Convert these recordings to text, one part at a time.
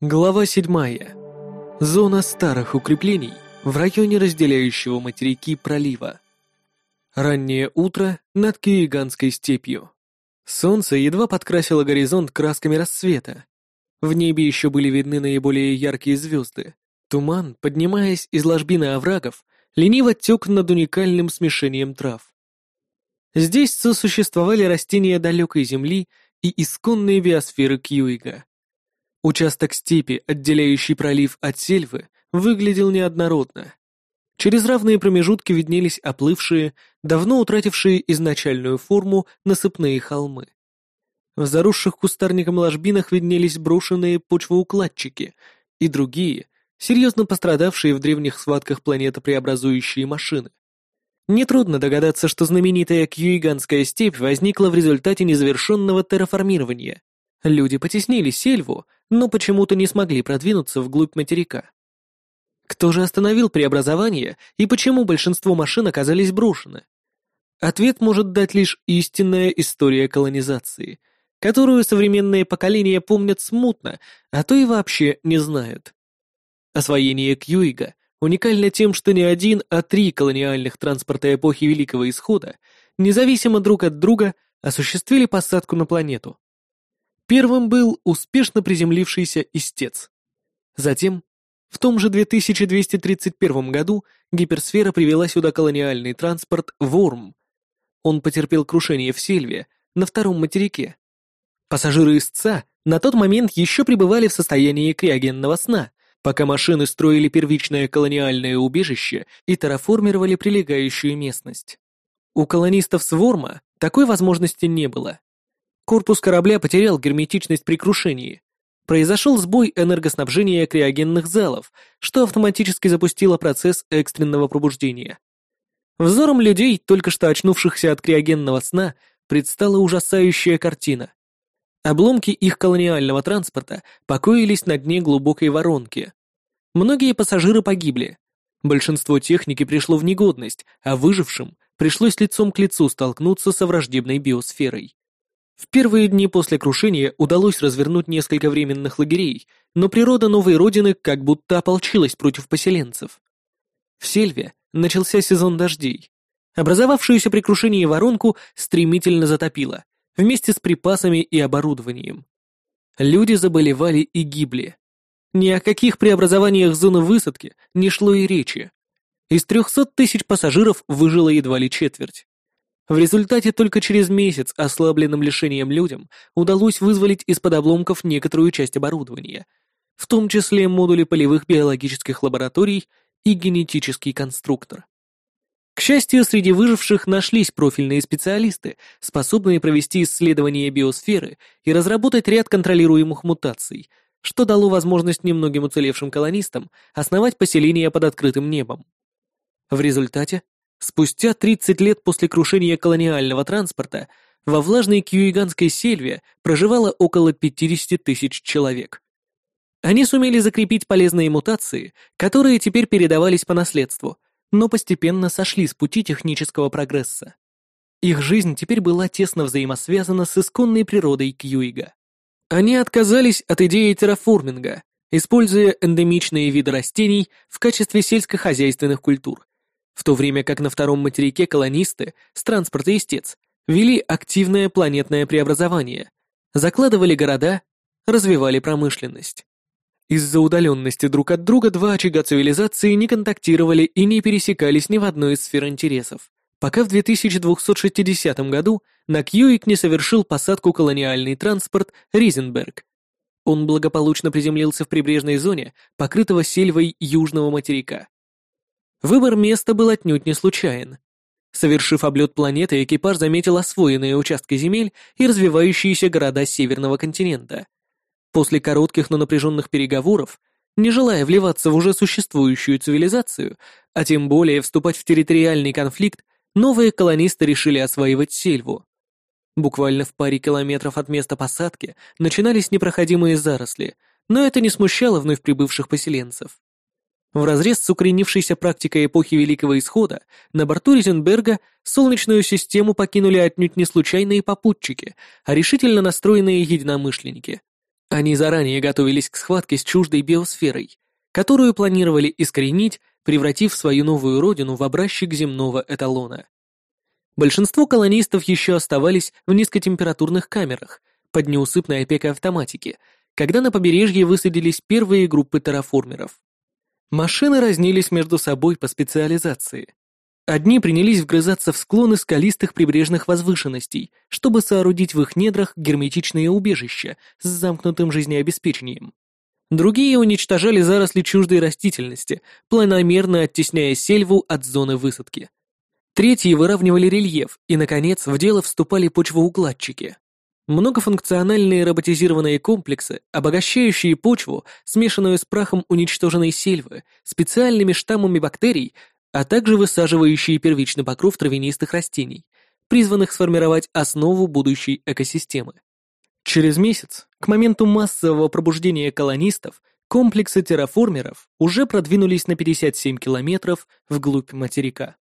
Глава 7. Зона старых укреплений в районе разделяющего материки пролива. Раннее утро над Кииганской степью. Солнце едва подкрасило горизонт красками рассвета. В небе еще были видны наиболее яркие звезды. Туман, поднимаясь из ложбины оврагов, лениво тек над уникальным смешением трав. Здесь сосуществовали растения далекой земли и исконные биосферы Кьюига. Участок степи, отделяющий пролив от сельвы, выглядел неоднородно. Через равные промежутки виднелись оплывшие, давно утратившие изначальную форму насыпные холмы. В заросших кустарником ложбинах виднелись брошенные почвоукладчики и другие, серьезно пострадавшие в древних схватках планетопреобразующие машины. Нетрудно догадаться, что знаменитая Кьюиганская степь возникла в результате незавершенного терраформирования. Люди потеснили сельву, но почему-то не смогли продвинуться вглубь материка. Кто же остановил преобразование и почему большинство машин оказались брошены? Ответ может дать лишь истинная история колонизации, которую современные поколения помнят смутно, а то и вообще не знают. Освоение Кьюига уникально тем, что не один, а три колониальных транспорта эпохи Великого Исхода, независимо друг от друга, осуществили посадку на планету. Первым был успешно приземлившийся истец. Затем, в том же 2231 году, гиперсфера привела сюда колониальный транспорт «Ворм». Он потерпел крушение в Сельве, на втором материке. Пассажиры истца на тот момент еще пребывали в состоянии криогенного сна, пока машины строили первичное колониальное убежище и терраформировали прилегающую местность. У колонистов с Ворма такой возможности не было. Корпус корабля потерял герметичность при крушении. Произошел сбой энергоснабжения криогенных залов, что автоматически запустило процесс экстренного пробуждения. Взором людей, только что очнувшихся от криогенного сна, предстала ужасающая картина. Обломки их колониального транспорта покоились на дне глубокой воронки. Многие пассажиры погибли. Большинство техники пришло в негодность, а выжившим пришлось лицом к лицу столкнуться со враждебной биосферой. В первые дни после крушения удалось развернуть несколько временных лагерей, но природа новой родины как будто ополчилась против поселенцев. В Сельве начался сезон дождей. Образовавшуюся при крушении воронку стремительно затопило, вместе с припасами и оборудованием. Люди заболевали и гибли. Ни о каких преобразованиях зоны высадки не шло и речи. Из 300 тысяч пассажиров выжило едва ли четверть. В результате только через месяц ослабленным лишением людям удалось вызволить из-под обломков некоторую часть оборудования, в том числе модули полевых биологических лабораторий и генетический конструктор. К счастью, среди выживших нашлись профильные специалисты, способные провести исследование биосферы и разработать ряд контролируемых мутаций, что дало возможность немногим уцелевшим колонистам основать поселение под открытым небом. В результате Спустя 30 лет после крушения колониального транспорта во влажной Кьюиганской сельве проживало около 50 тысяч человек. Они сумели закрепить полезные мутации, которые теперь передавались по наследству, но постепенно сошли с пути технического прогресса. Их жизнь теперь была тесно взаимосвязана с исконной природой Кьюига. Они отказались от идеи терраформинга, используя эндемичные виды растений в качестве сельскохозяйственных культур, в то время как на втором материке колонисты с транспорта истец вели активное планетное преобразование, закладывали города, развивали промышленность. Из-за удаленности друг от друга два очага цивилизации не контактировали и не пересекались ни в одной из сфер интересов, пока в 2260 году на Кьюик не совершил посадку колониальный транспорт «Ризенберг». Он благополучно приземлился в прибрежной зоне, покрытого сельвой южного материка. Выбор места был отнюдь не случайен. Совершив облет планеты, экипаж заметил освоенные участки земель и развивающиеся города Северного континента. После коротких, но напряженных переговоров, не желая вливаться в уже существующую цивилизацию, а тем более вступать в территориальный конфликт, новые колонисты решили осваивать сельву. Буквально в паре километров от места посадки начинались непроходимые заросли, но это не смущало вновь прибывших поселенцев. Вразрез с укоренившейся практикой эпохи Великого Исхода, на борту Ризенберга Солнечную систему покинули отнюдь не случайные попутчики, а решительно настроенные единомышленники. Они заранее готовились к схватке с чуждой биосферой, которую планировали искоренить, превратив свою новую родину в образчик земного эталона. Большинство колонистов еще оставались в низкотемпературных камерах под неусыпной опекой автоматики, когда на побережье высадились первые группы терраформеров. Машины разнились между собой по специализации. Одни принялись вгрызаться в склоны скалистых прибрежных возвышенностей, чтобы соорудить в их недрах герметичные убежища с замкнутым жизнеобеспечением. Другие уничтожали заросли чуждой растительности, планомерно оттесняя сельву от зоны высадки. Третьи выравнивали рельеф, и, наконец, в дело вступали почвоукладчики. Многофункциональные роботизированные комплексы, обогащающие почву, смешанную с прахом уничтоженной сельвы, специальными штаммами бактерий, а также высаживающие первичный покров травянистых растений, призванных сформировать основу будущей экосистемы. Через месяц, к моменту массового пробуждения колонистов, комплексы терраформеров уже продвинулись на 57 километров вглубь материка.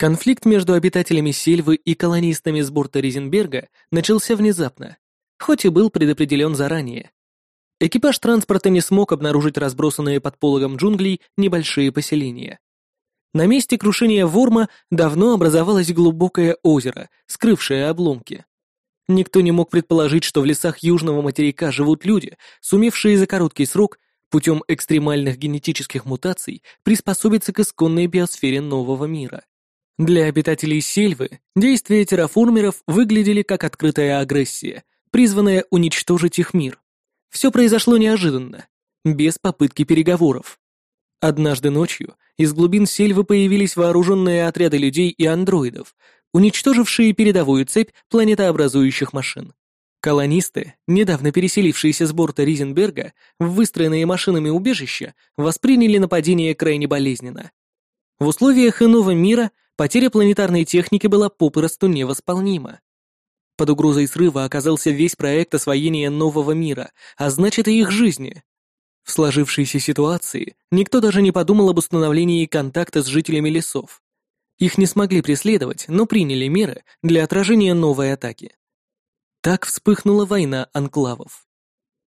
Конфликт между обитателями Сельвы и колонистами с борта Ризенберга начался внезапно, хоть и был предопределен заранее. Экипаж транспорта не смог обнаружить разбросанные под пологом джунглей небольшие поселения. На месте крушения Ворма давно образовалось глубокое озеро, скрывшее обломки. Никто не мог предположить, что в лесах южного материка живут люди, сумевшие за короткий срок путем экстремальных генетических мутаций приспособиться к исконной биосфере нового мира. Для обитателей Сельвы действия терраформеров выглядели как открытая агрессия, призванная уничтожить их мир. Все произошло неожиданно, без попытки переговоров. Однажды ночью из глубин Сельвы появились вооруженные отряды людей и андроидов, уничтожившие передовую цепь планетообразующих машин. Колонисты, недавно переселившиеся с борта Ризенберга в выстроенные машинами убежища, восприняли нападение крайне болезненно. В условиях иного мира потеря планетарной техники была попросту невосполнима. Под угрозой срыва оказался весь проект освоения нового мира, а значит и их жизни. В сложившейся ситуации никто даже не подумал об установлении контакта с жителями лесов. Их не смогли преследовать, но приняли меры для отражения новой атаки. Так вспыхнула война анклавов.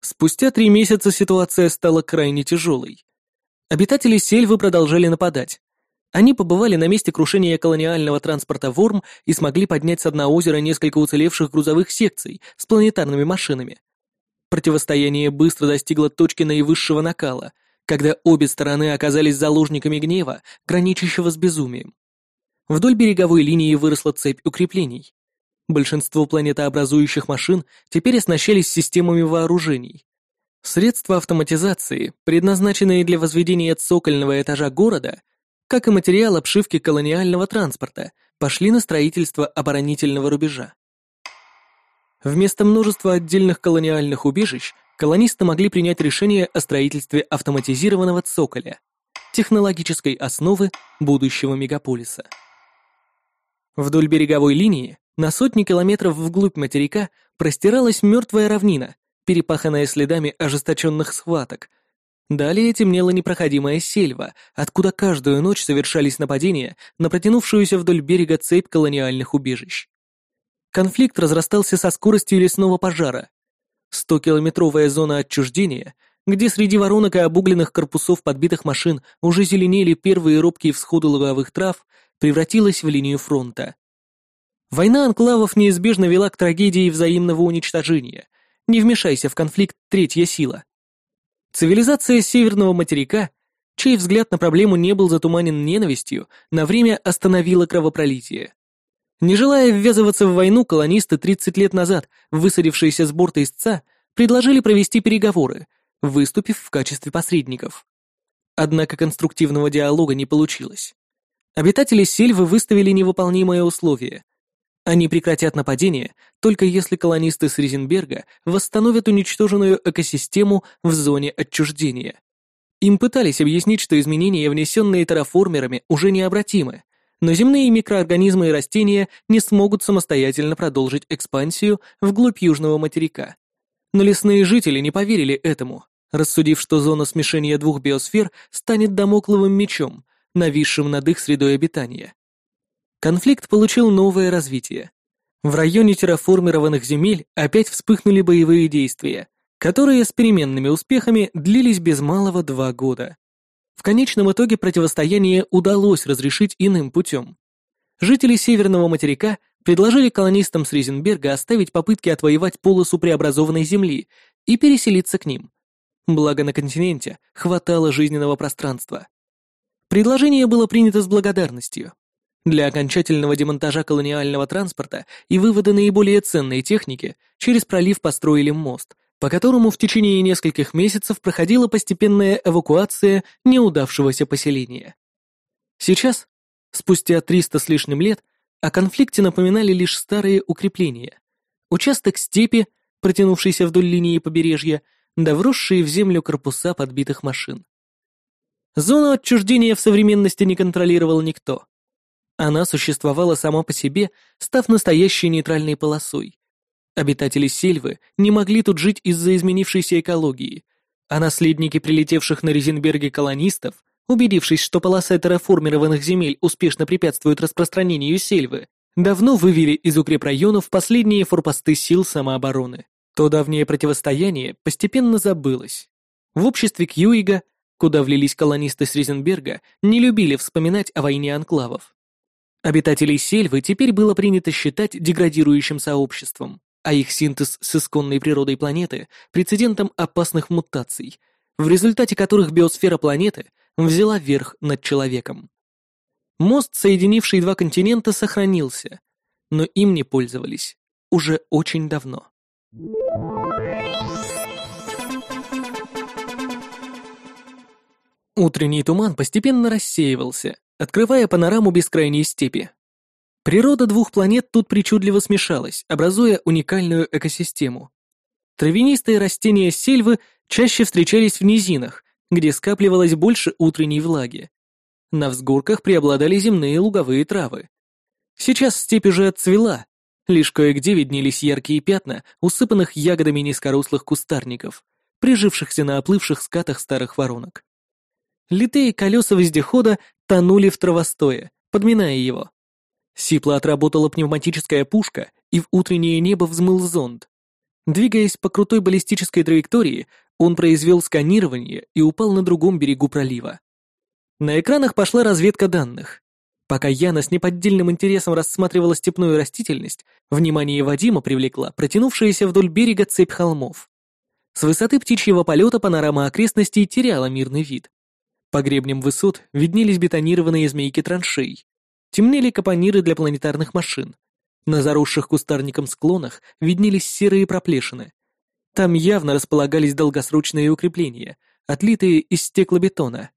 Спустя три месяца ситуация стала крайне тяжелой. Обитатели сельвы продолжали нападать. Они побывали на месте крушения колониального транспорта «Ворм» и смогли поднять с дна озера несколько уцелевших грузовых секций с планетарными машинами. Противостояние быстро достигло точки наивысшего накала, когда обе стороны оказались заложниками гнева, граничащего с безумием. Вдоль береговой линии выросла цепь укреплений. Большинство планетообразующих машин теперь оснащались системами вооружений. Средства автоматизации, предназначенные для возведения цокольного этажа города, как и материал обшивки колониального транспорта, пошли на строительство оборонительного рубежа. Вместо множества отдельных колониальных убежищ колонисты могли принять решение о строительстве автоматизированного цоколя, технологической основы будущего мегаполиса. Вдоль береговой линии на сотни километров вглубь материка простиралась мертвая равнина, перепаханная следами ожесточенных схваток. Далее темнела непроходимая сельва, откуда каждую ночь совершались нападения на протянувшуюся вдоль берега цепь колониальных убежищ. Конфликт разрастался со скоростью лесного пожара. Стокилометровая зона отчуждения, где среди воронок и обугленных корпусов подбитых машин уже зеленели первые робкие всходы луговых трав, превратилась в линию фронта. Война анклавов неизбежно вела к трагедии взаимного уничтожения. Не вмешайся в конфликт третья сила. Цивилизация северного материка, чей взгляд на проблему не был затуманен ненавистью, на время остановила кровопролитие. Не желая ввязываться в войну, колонисты 30 лет назад, высадившиеся с борта истца, предложили провести переговоры, выступив в качестве посредников. Однако конструктивного диалога не получилось. Обитатели Сельвы выставили невыполнимое условие они прекратят нападение, только если колонисты с Ризенберга восстановят уничтоженную экосистему в зоне отчуждения. Им пытались объяснить, что изменения, внесенные терраформерами, уже необратимы, но земные микроорганизмы и растения не смогут самостоятельно продолжить экспансию вглубь южного материка. Но лесные жители не поверили этому, рассудив, что зона смешения двух биосфер станет домокловым мечом, нависшим над их средой обитания. Конфликт получил новое развитие. В районе терраформированных земель опять вспыхнули боевые действия, которые с переменными успехами длились без малого два года. В конечном итоге противостояние удалось разрешить иным путем. Жители Северного материка предложили колонистам с Ризенберга оставить попытки отвоевать полосу преобразованной земли и переселиться к ним. Благо на континенте хватало жизненного пространства. Предложение было принято с благодарностью. Для окончательного демонтажа колониального транспорта и вывода наиболее ценной техники через пролив построили мост, по которому в течение нескольких месяцев проходила постепенная эвакуация неудавшегося поселения. Сейчас, спустя 300 с лишним лет, о конфликте напоминали лишь старые укрепления. Участок степи, протянувшийся вдоль линии побережья, да вросшие в землю корпуса подбитых машин. Зону отчуждения в современности не контролировал никто. Она существовала сама по себе, став настоящей нейтральной полосой. Обитатели сельвы не могли тут жить из-за изменившейся экологии, а наследники прилетевших на Резенберге колонистов, убедившись, что полоса терраформированных земель успешно препятствует распространению сельвы, давно вывели из укрепрайонов последние форпосты сил самообороны. То давнее противостояние постепенно забылось. В обществе Кьюига, куда влились колонисты с Резенберга, не любили вспоминать о войне анклавов. Обитателей сельвы теперь было принято считать деградирующим сообществом, а их синтез с исконной природой планеты – прецедентом опасных мутаций, в результате которых биосфера планеты взяла верх над человеком. Мост, соединивший два континента, сохранился, но им не пользовались уже очень давно. Утренний туман постепенно рассеивался, открывая панораму бескрайней степи. Природа двух планет тут причудливо смешалась, образуя уникальную экосистему. Травянистые растения сельвы чаще встречались в низинах, где скапливалось больше утренней влаги. На взгорках преобладали земные луговые травы. Сейчас степь уже отцвела, лишь кое-где виднелись яркие пятна, усыпанных ягодами низкорослых кустарников, прижившихся на оплывших скатах старых воронок. Литые колеса вездехода тонули в травостое, подминая его. Сипло отработала пневматическая пушка, и в утреннее небо взмыл зонд. Двигаясь по крутой баллистической траектории, он произвел сканирование и упал на другом берегу пролива. На экранах пошла разведка данных. Пока Яна с неподдельным интересом рассматривала степную растительность, внимание Вадима привлекла протянувшаяся вдоль берега цепь холмов. С высоты птичьего полета панорама окрестностей теряла мирный вид. По гребням высот виднелись бетонированные змейки траншей. Темнели капониры для планетарных машин. На заросших кустарником склонах виднелись серые проплешины. Там явно располагались долгосрочные укрепления, отлитые из стеклобетона.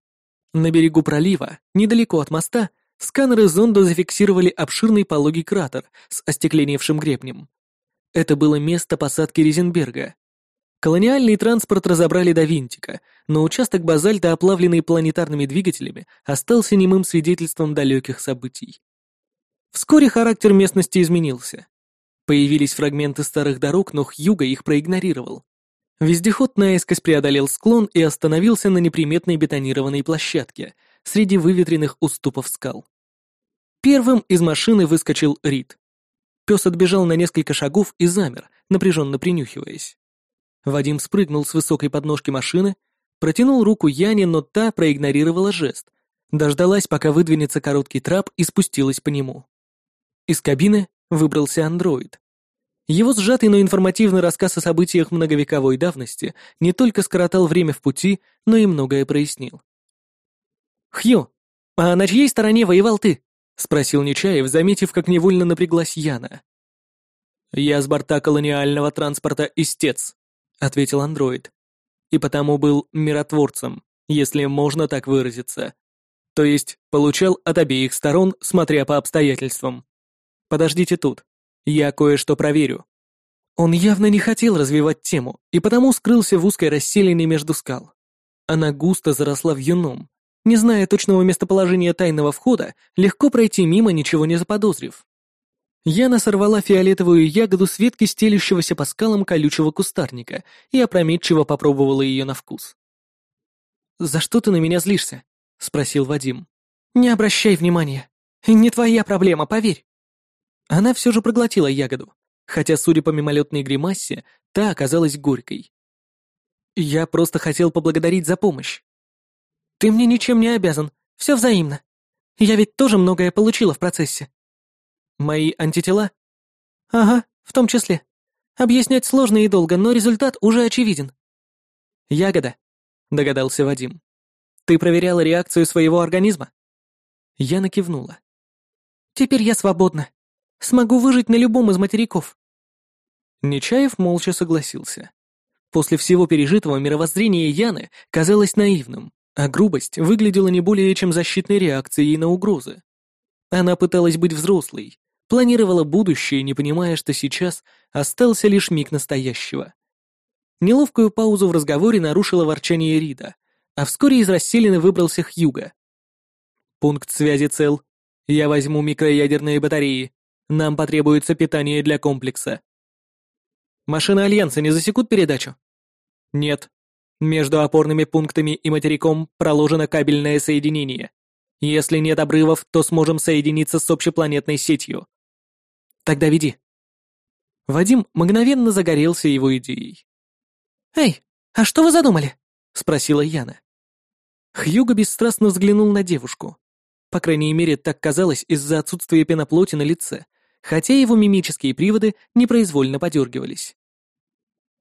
На берегу пролива, недалеко от моста, сканеры зонда зафиксировали обширный пологий кратер с остекленевшим гребнем. Это было место посадки Резенберга. Колониальный транспорт разобрали до винтика, но участок базальта, оплавленный планетарными двигателями, остался немым свидетельством далеких событий. Вскоре характер местности изменился. Появились фрагменты старых дорог, но Хьюга их проигнорировал. Вездеход наискось преодолел склон и остановился на неприметной бетонированной площадке среди выветренных уступов скал. Первым из машины выскочил Рид. Пес отбежал на несколько шагов и замер, напряженно принюхиваясь. Вадим спрыгнул с высокой подножки машины, протянул руку Яне, но та проигнорировала жест. Дождалась, пока выдвинется короткий трап и спустилась по нему. Из кабины выбрался андроид. Его сжатый, но информативный рассказ о событиях многовековой давности не только скоротал время в пути, но и многое прояснил. «Хью, а на чьей стороне воевал ты?» — спросил Нечаев, заметив, как невольно напряглась Яна. «Я с борта колониального транспорта «Истец», — ответил андроид. «И потому был миротворцем, если можно так выразиться. То есть получал от обеих сторон, смотря по обстоятельствам. Подождите тут, я кое-что проверю». Он явно не хотел развивать тему, и потому скрылся в узкой расселине между скал. Она густо заросла вьюном. Не зная точного местоположения тайного входа, легко пройти мимо, ничего не заподозрив. Яна сорвала фиолетовую ягоду с ветки стелющегося по скалам колючего кустарника и опрометчиво попробовала ее на вкус. «За что ты на меня злишься?» — спросил Вадим. «Не обращай внимания. Не твоя проблема, поверь. Она все же проглотила ягоду, хотя, судя по мимолетной гримасе, та оказалась горькой. Я просто хотел поблагодарить за помощь. Ты мне ничем не обязан, все взаимно. Я ведь тоже многое получила в процессе. Мои антитела? Ага, в том числе. Объяснять сложно и долго, но результат уже очевиден. Ягода, догадался Вадим. Ты проверяла реакцию своего организма? Я накивнула. Теперь я свободна. Смогу выжить на любом из материков. Нечаев молча согласился. После всего пережитого мировоззрение Яны казалось наивным, а грубость выглядела не более чем защитной реакцией на угрозы. Она пыталась быть взрослой, планировала будущее, не понимая, что сейчас остался лишь миг настоящего. Неловкую паузу в разговоре нарушило ворчание Рида, а вскоре из расселины выбрался Хьюга. «Пункт связи цел. Я возьму микроядерные батареи. Нам потребуется питание для комплекса». «Машины Альянса не засекут передачу?» «Нет. Между опорными пунктами и материком проложено кабельное соединение. Если нет обрывов, то сможем соединиться с общепланетной сетью. Тогда веди». Вадим мгновенно загорелся его идеей. «Эй, а что вы задумали?» — спросила Яна. Хьюго бесстрастно взглянул на девушку. По крайней мере, так казалось из-за отсутствия пеноплоти на лице, хотя его мимические приводы непроизвольно подергивались.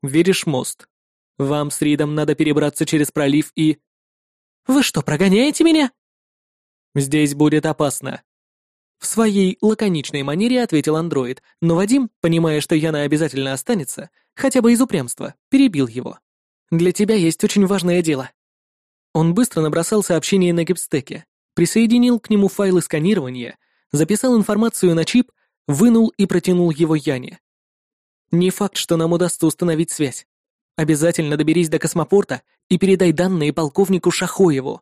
«Веришь мост? Вам с Ридом надо перебраться через пролив и...» «Вы что, прогоняете меня?» «Здесь будет опасно», в своей лаконичной манере ответил андроид, но Вадим, понимая, что Яна обязательно останется, хотя бы из упрямства, перебил его. «Для тебя есть очень важное дело». Он быстро набросал сообщение на гипстеке, присоединил к нему файлы сканирования, записал информацию на чип, вынул и протянул его Яне. «Не факт, что нам удастся установить связь. Обязательно доберись до космопорта и передай данные полковнику Шахоеву.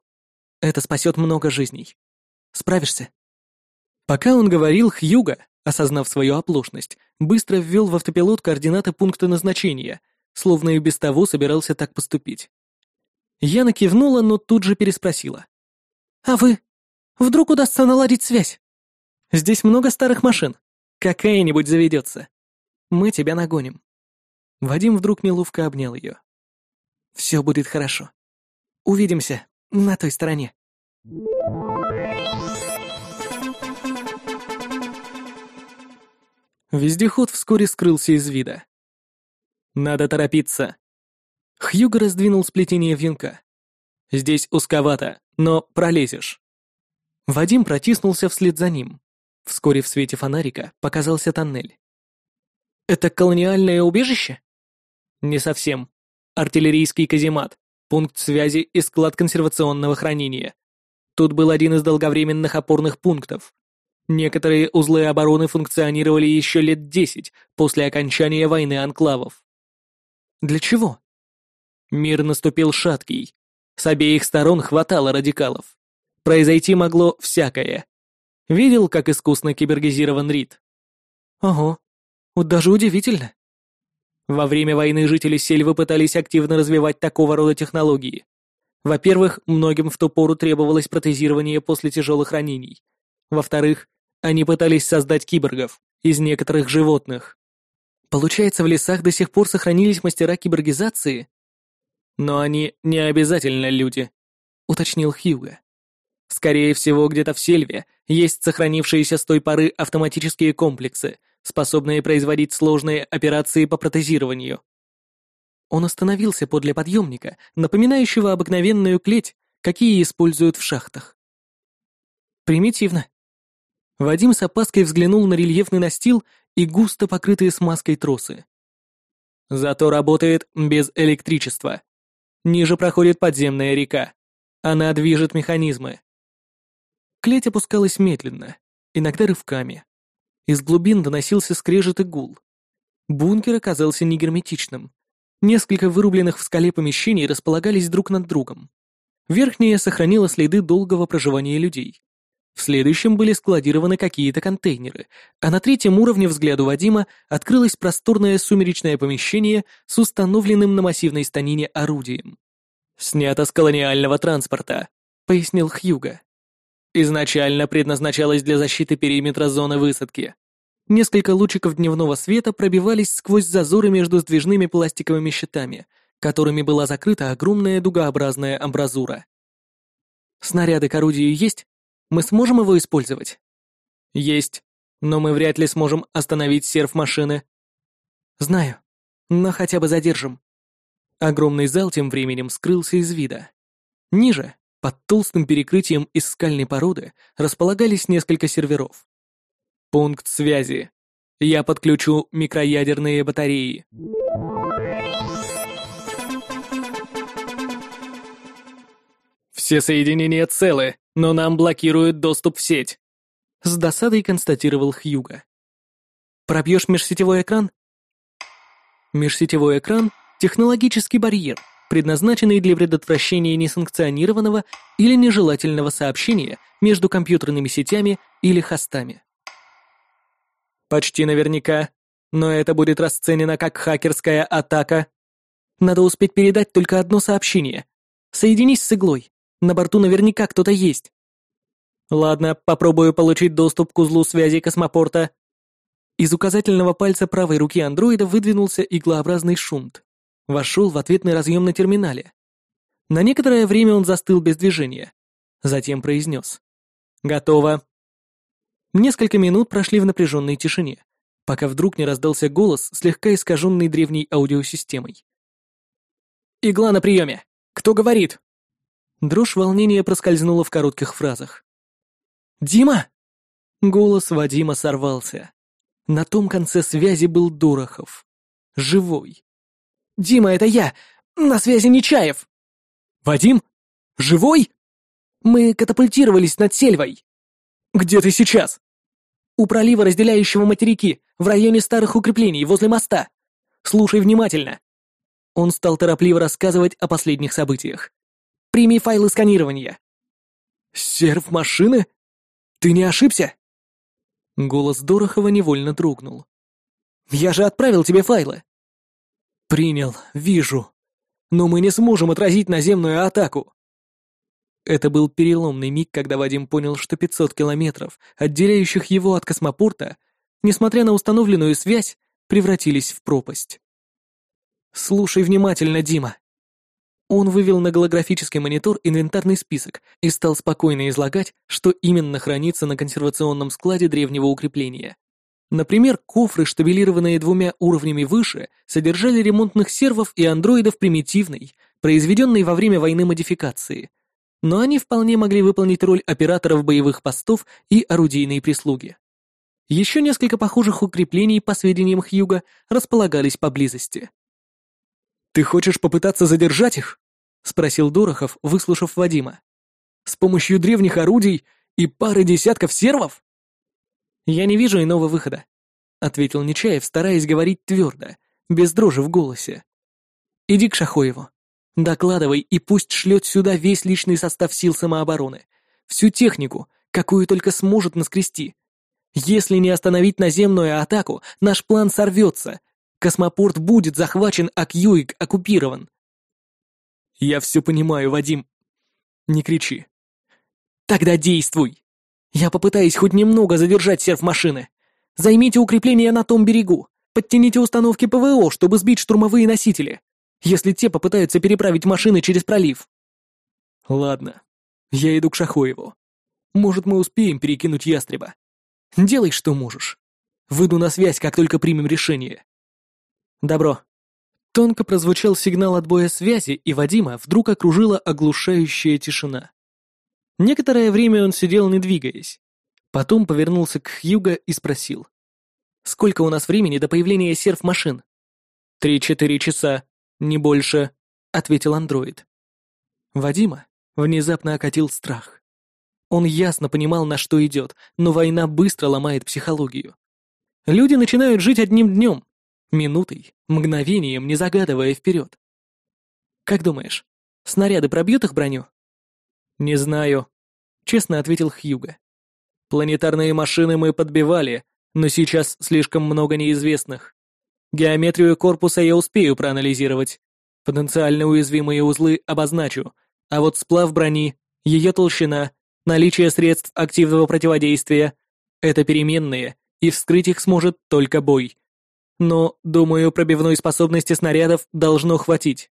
Это спасет много жизней. Справишься?» Пока он говорил, Хьюга, осознав свою оплошность, быстро ввел в автопилот координаты пункта назначения, словно и без того собирался так поступить. Яна кивнула, но тут же переспросила. «А вы? Вдруг удастся наладить связь? Здесь много старых машин. Какая-нибудь заведется. Мы тебя нагоним». Вадим вдруг неловко обнял ее. «Все будет хорошо. Увидимся на той стороне». Вездеход вскоре скрылся из вида. «Надо торопиться». Хьюго раздвинул сплетение вьюнка. «Здесь узковато, но пролезешь». Вадим протиснулся вслед за ним. Вскоре в свете фонарика показался тоннель. «Это колониальное убежище?» «Не совсем. Артиллерийский каземат, пункт связи и склад консервационного хранения. Тут был один из долговременных опорных пунктов. Некоторые узлы обороны функционировали еще лет десять после окончания войны анклавов. Для чего? Мир наступил шаткий. С обеих сторон хватало радикалов. Произойти могло всякое. Видел, как искусно кибергизирован Рид? Ого, вот даже удивительно. Во время войны жители Сельвы пытались активно развивать такого рода технологии. Во-первых, многим в ту пору требовалось протезирование после тяжелых ранений. Во-вторых, они пытались создать киборгов из некоторых животных. Получается, в лесах до сих пор сохранились мастера киборгизации? Но они не обязательно люди, уточнил Хьюга. Скорее всего, где-то в сельве есть сохранившиеся с той поры автоматические комплексы, способные производить сложные операции по протезированию. Он остановился подле подъемника, напоминающего обыкновенную клеть, какие используют в шахтах. Примитивно, Вадим с опаской взглянул на рельефный настил и густо покрытые смазкой тросы. Зато работает без электричества. Ниже проходит подземная река. Она движет механизмы. Клеть опускалась медленно, иногда рывками. Из глубин доносился скрежет и гул. Бункер оказался негерметичным. Несколько вырубленных в скале помещений располагались друг над другом. Верхняя сохранила следы долгого проживания людей. В следующем были складированы какие-то контейнеры, а на третьем уровне взгляду Вадима открылось просторное сумеречное помещение с установленным на массивной станине орудием. «Снято с колониального транспорта», — пояснил Хьюга. Изначально предназначалась для защиты периметра зоны высадки. Несколько лучиков дневного света пробивались сквозь зазоры между сдвижными пластиковыми щитами, которыми была закрыта огромная дугообразная амбразура. «Снаряды к орудию есть? Мы сможем его использовать?» «Есть, но мы вряд ли сможем остановить серф машины». «Знаю, но хотя бы задержим». Огромный зал тем временем скрылся из вида. Ниже, под толстым перекрытием из скальной породы, располагались несколько серверов. Пункт связи. Я подключу микроядерные батареи. Все соединения целы, но нам блокируют доступ в сеть. С досадой констатировал Хьюга. Пробьешь межсетевой экран? Межсетевой экран — технологический барьер, предназначенный для предотвращения несанкционированного или нежелательного сообщения между компьютерными сетями или хостами. Почти наверняка. Но это будет расценено как хакерская атака. Надо успеть передать только одно сообщение. Соединись с иглой. На борту наверняка кто-то есть. Ладно, попробую получить доступ к узлу связи космопорта. Из указательного пальца правой руки андроида выдвинулся иглообразный шунт. Вошел в ответный разъем на терминале. На некоторое время он застыл без движения. Затем произнес. «Готово. Несколько минут прошли в напряженной тишине, пока вдруг не раздался голос, слегка искаженный древней аудиосистемой. «Игла на приеме! Кто говорит?» Дрожь волнения проскользнула в коротких фразах. «Дима!» Голос Вадима сорвался. На том конце связи был Дорохов. Живой. «Дима, это я! На связи Нечаев!» «Вадим? Живой?» «Мы катапультировались над сельвой!» «Где ты сейчас?» «У пролива, разделяющего материки, в районе старых укреплений, возле моста. Слушай внимательно». Он стал торопливо рассказывать о последних событиях. «Прими файлы сканирования». «Серф машины? Ты не ошибся?» Голос Дорохова невольно дрогнул. «Я же отправил тебе файлы». «Принял, вижу. Но мы не сможем отразить наземную атаку. Это был переломный миг, когда Вадим понял, что 500 километров, отделяющих его от космопорта, несмотря на установленную связь, превратились в пропасть. «Слушай внимательно, Дима». Он вывел на голографический монитор инвентарный список и стал спокойно излагать, что именно хранится на консервационном складе древнего укрепления. Например, кофры, штабелированные двумя уровнями выше, содержали ремонтных сервов и андроидов примитивной, произведенной во время войны модификации – но они вполне могли выполнить роль операторов боевых постов и орудийной прислуги. Еще несколько похожих укреплений, по сведениям Хьюга, располагались поблизости. «Ты хочешь попытаться задержать их?» — спросил Дорохов, выслушав Вадима. «С помощью древних орудий и пары десятков сервов?» «Я не вижу иного выхода», — ответил Нечаев, стараясь говорить твердо, без дрожи в голосе. «Иди к Шахоеву. Докладывай и пусть шлет сюда весь личный состав сил самообороны. Всю технику, какую только сможет наскрести. Если не остановить наземную атаку, наш план сорвется. Космопорт будет захвачен, а Кьюик оккупирован. Я все понимаю, Вадим. Не кричи. Тогда действуй. Я попытаюсь хоть немного задержать серф машины. Займите укрепление на том берегу. Подтяните установки ПВО, чтобы сбить штурмовые носители если те попытаются переправить машины через пролив. Ладно, я иду к Шахоеву. Может, мы успеем перекинуть ястреба. Делай, что можешь. Выйду на связь, как только примем решение. Добро. Тонко прозвучал сигнал отбоя связи, и Вадима вдруг окружила оглушающая тишина. Некоторое время он сидел, не двигаясь. Потом повернулся к Хьюго и спросил. «Сколько у нас времени до появления серф-машин?» «Три-четыре часа», «Не больше», — ответил андроид. Вадима внезапно окатил страх. Он ясно понимал, на что идет, но война быстро ломает психологию. Люди начинают жить одним днем, минутой, мгновением, не загадывая вперед. «Как думаешь, снаряды пробьют их броню?» «Не знаю», — честно ответил Хьюга. «Планетарные машины мы подбивали, но сейчас слишком много неизвестных. Геометрию корпуса я успею проанализировать. Потенциально уязвимые узлы обозначу, а вот сплав брони, ее толщина, наличие средств активного противодействия. Это переменные, и вскрыть их сможет только бой. Но, думаю, пробивной способности снарядов должно хватить.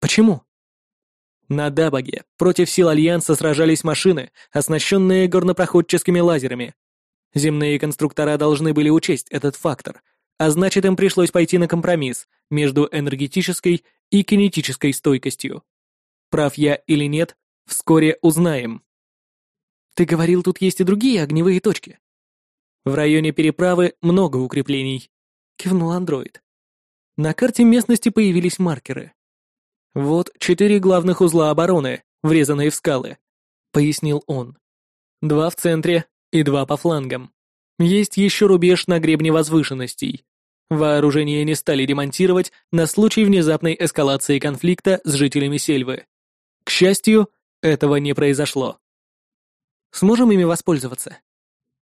Почему? На Дабаге против сил Альянса сражались машины, оснащенные горнопроходческими лазерами. Земные конструктора должны были учесть этот фактор, а значит им пришлось пойти на компромисс между энергетической и кинетической стойкостью. Прав я или нет, вскоре узнаем. Ты говорил, тут есть и другие огневые точки. В районе переправы много укреплений, кивнул андроид. На карте местности появились маркеры. Вот четыре главных узла обороны, врезанные в скалы, пояснил он. Два в центре и два по флангам. Есть еще рубеж на гребне возвышенностей. Вооружение не стали демонтировать на случай внезапной эскалации конфликта с жителями Сельвы. К счастью, этого не произошло. Сможем ими воспользоваться?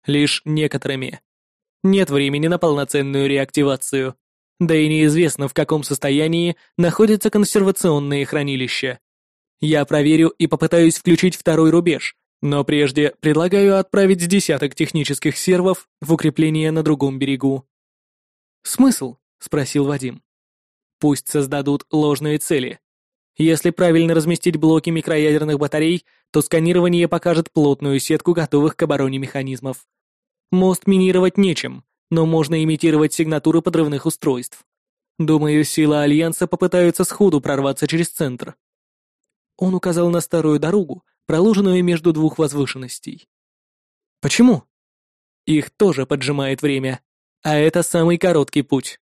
Лишь некоторыми. Нет времени на полноценную реактивацию. Да и неизвестно, в каком состоянии находятся консервационные хранилища. Я проверю и попытаюсь включить второй рубеж, но прежде предлагаю отправить десяток технических сервов в укрепление на другом берегу. «Смысл?» — спросил Вадим. «Пусть создадут ложные цели. Если правильно разместить блоки микроядерных батарей, то сканирование покажет плотную сетку готовых к обороне механизмов. Мост минировать нечем, но можно имитировать сигнатуры подрывных устройств. Думаю, силы Альянса попытаются сходу прорваться через центр». Он указал на старую дорогу, проложенную между двух возвышенностей. «Почему?» «Их тоже поджимает время», а это самый короткий путь.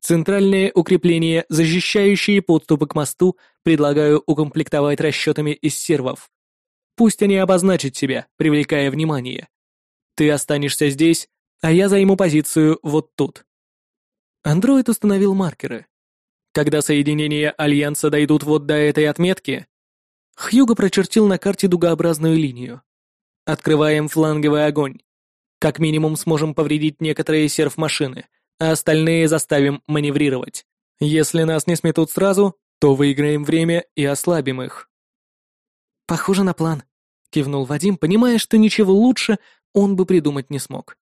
Центральные укрепления, защищающие подступы к мосту, предлагаю укомплектовать расчетами из сервов. Пусть они обозначат себя, привлекая внимание. Ты останешься здесь, а я займу позицию вот тут. Андроид установил маркеры. Когда соединения Альянса дойдут вот до этой отметки, Хьюго прочертил на карте дугообразную линию. Открываем фланговый огонь. Как минимум сможем повредить некоторые серф-машины, а остальные заставим маневрировать. Если нас не сметут сразу, то выиграем время и ослабим их. Похоже на план, кивнул Вадим, понимая, что ничего лучше он бы придумать не смог.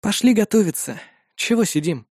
Пошли готовиться. Чего сидим?